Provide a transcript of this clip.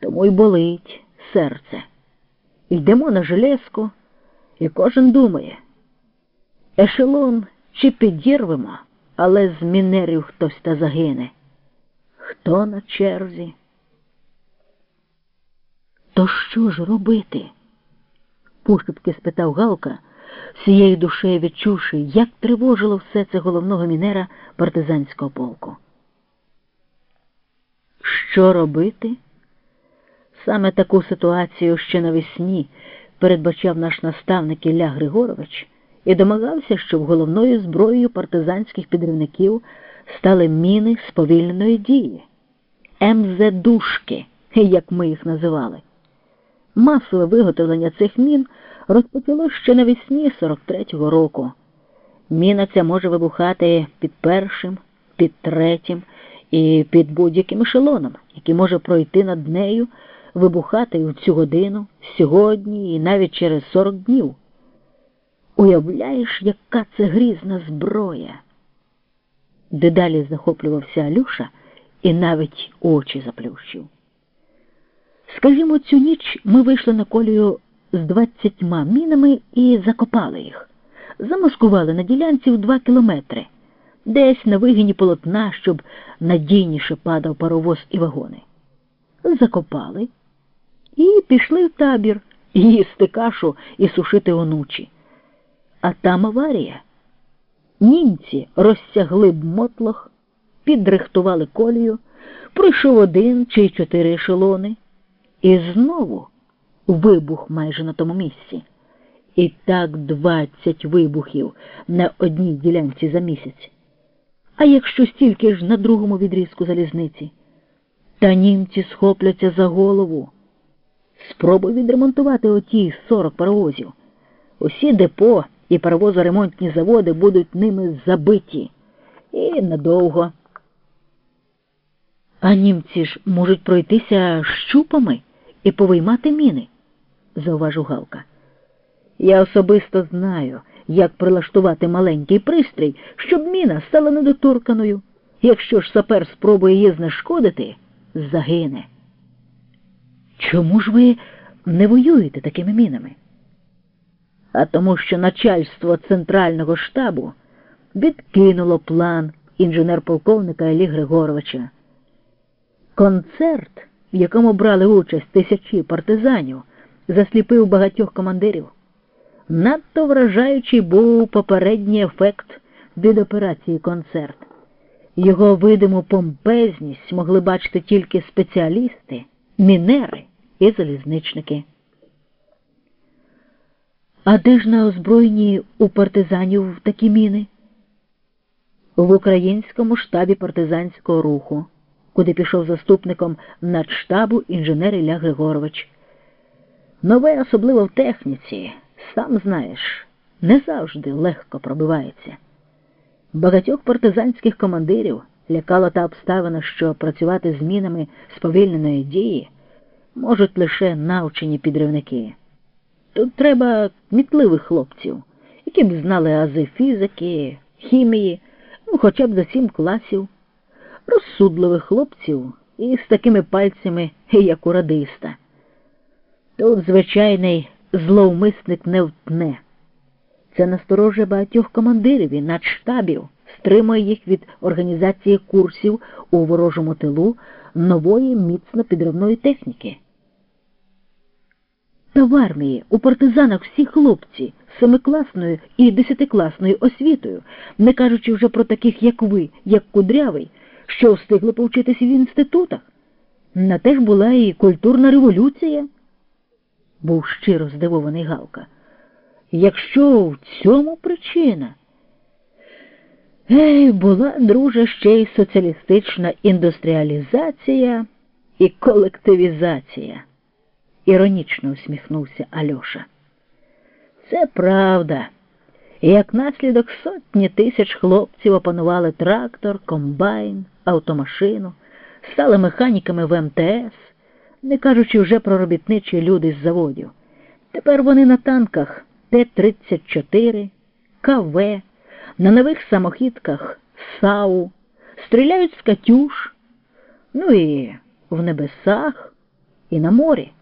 Тому й болить серце. Йдемо на железку, і кожен думає. Ешелон чи підірвемо, але з мінерів хтось та загине. Хто на черзі? То що ж робити? пошепки спитав Галка, всією душею відчувши, як тривожило все це головного мінера партизанського полку. Що робити? Саме таку ситуацію ще навесні передбачав наш наставник Ілля Григорович і домагався, щоб головною зброєю партизанських підривників стали міни сповільненої дії, МЗ-душки, як ми їх називали. Масове виготовлення цих мін розпочалось ще навесні 43-го року. Міна ця може вибухати під першим, під третім і під будь-яким ешелоном, який може пройти над нею, вибухати в цю годину, сьогодні і навіть через 40 днів. Уявляєш, яка це грізна зброя? Дедалі захоплювався Алюша і навіть очі заплющив. Скажімо, цю ніч ми вийшли на колію з двадцятьма мінами і закопали їх. Замаскували на ділянці в два кілометри, десь на вигині полотна, щоб надійніше падав паровоз і вагони. Закопали і пішли в табір їсти кашу і сушити онучі. А там аварія. Німці розтягли б мотлох, підрихтували колію, пройшов один чи чотири ешелони. І знову вибух майже на тому місці. І так двадцять вибухів на одній ділянці за місяць. А якщо стільки ж на другому відрізку залізниці, та німці схопляться за голову. Спробуй відремонтувати оті сорок паровозів. Усі депо і паровозоремонтні заводи будуть ними забиті. І надовго. А німці ж можуть пройтися щупами і повиймати міни, зауважив Галка. Я особисто знаю, як прилаштувати маленький пристрій, щоб міна стала недоторканою. Якщо ж сапер спробує її знешкодити, загине. Чому ж ви не воюєте такими мінами? А тому, що начальство Центрального штабу відкинуло план інженер-полковника Елі Григоровича. Концерт в якому брали участь тисячі партизанів, засліпив багатьох командирів. Надто вражаючий був попередній ефект від операції концерт. Його видиму помпезність могли бачити тільки спеціалісти, мінери і залізничники. А де ж на озброєнні у партизанів такі міни? В українському штабі партизанського руху куди пішов заступником надштабу інженер Ілля Григорович. Нове, особливо в техніці, сам знаєш, не завжди легко пробивається. Багатьох партизанських командирів лякала та обставина, що працювати з мінами сповільненої дії можуть лише навчені підривники. Тут треба кмітливих хлопців, які б знали ази фізики, хімії, ну хоча б за сім класів розсудливих хлопців і з такими пальцями, як у радиста. Тут звичайний зловмисник не втне. Це насторожує багатьох командирів і надштабів, стримує їх від організації курсів у ворожому тилу нової міцно підривної техніки. Та в армії у партизанах всі хлопці з семикласною і десятикласною освітою, не кажучи вже про таких, як ви, як кудрявий що встигли повчитися в інститутах. На те ж була і культурна революція, був щиро здивований Галка. Якщо в цьому причина, Ей, була, друже, ще й соціалістична індустріалізація і колективізація, іронічно усміхнувся Альоша. Це правда. І як наслідок сотні тисяч хлопців опанували трактор, комбайн, автомашину, стали механіками в МТС, не кажучи вже про робітничі люди з заводів. Тепер вони на танках Т-34, КВ, на нових самохідках САУ, стріляють з Катюш, ну і в небесах і на морі.